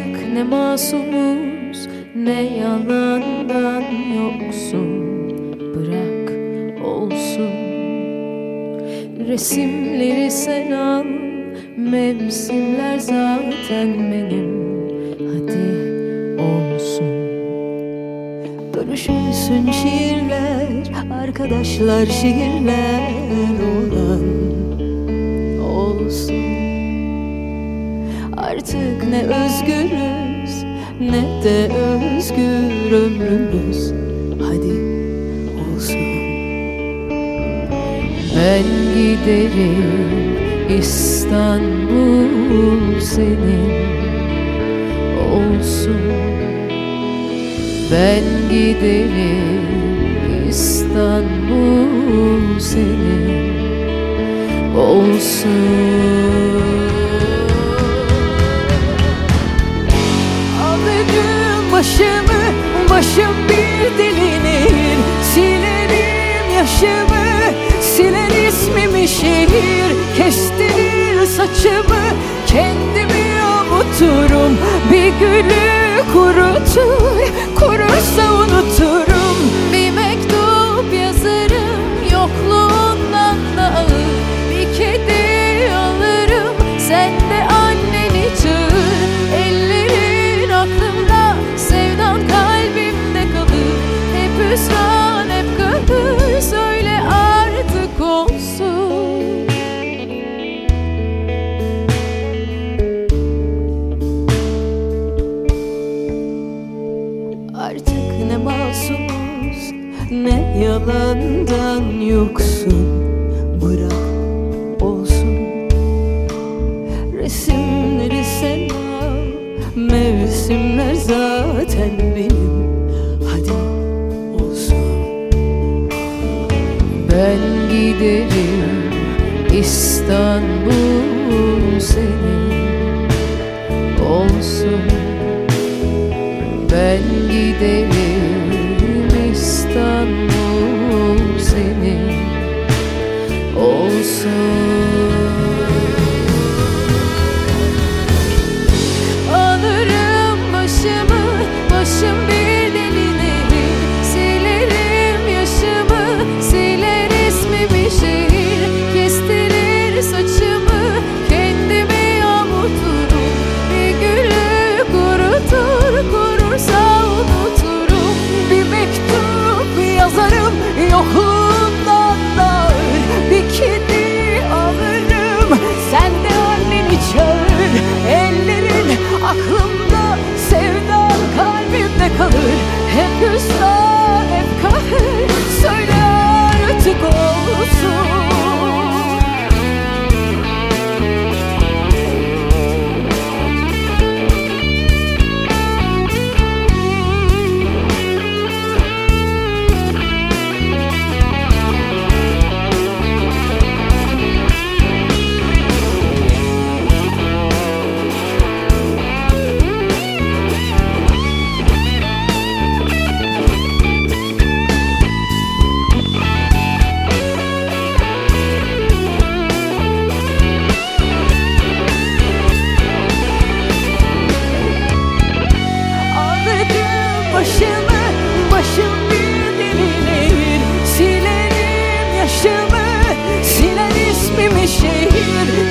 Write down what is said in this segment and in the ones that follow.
Artık ne masumuz ne yalandan yoksun. Bırak olsun. Resimleri sen al Mevsimler zaten benim. Hadi olsun. Bölüşülsün şiirler Arkadaşlar şiirler olan Olsun Artık ne özgürüz ne de özgür ömrümüz. Hadi olsun. Ben giderim İstanbul senin. Olsun. Ben giderim İstanbul senin. Olsun başım bir delinir Silerim yaşımı, siler ismimi şehir Kestirir saçımı, kendimi avuturum Bir gülü kurutur, Artık ne masumuz ne yalandan yoksun. Bırak olsun. Resimleri sen al Mevsimler zaten benim. Hadi olsun. Ben giderim İstanbul senin. Olsun ben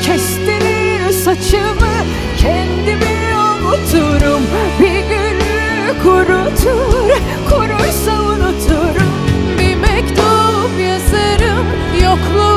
Kestirir saçımı kendimi unuturum. Bir gülü kurutur kurursa unuturum. Bir mektup yazarım yokluğu